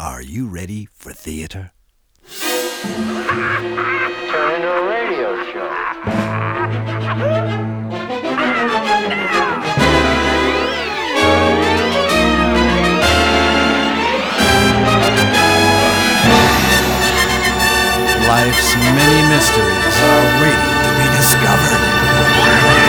Are you ready for theater? Turn into a radio show. Life's many mysteries are waiting to be discovered.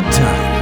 Good times,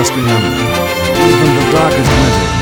Even the darkest winter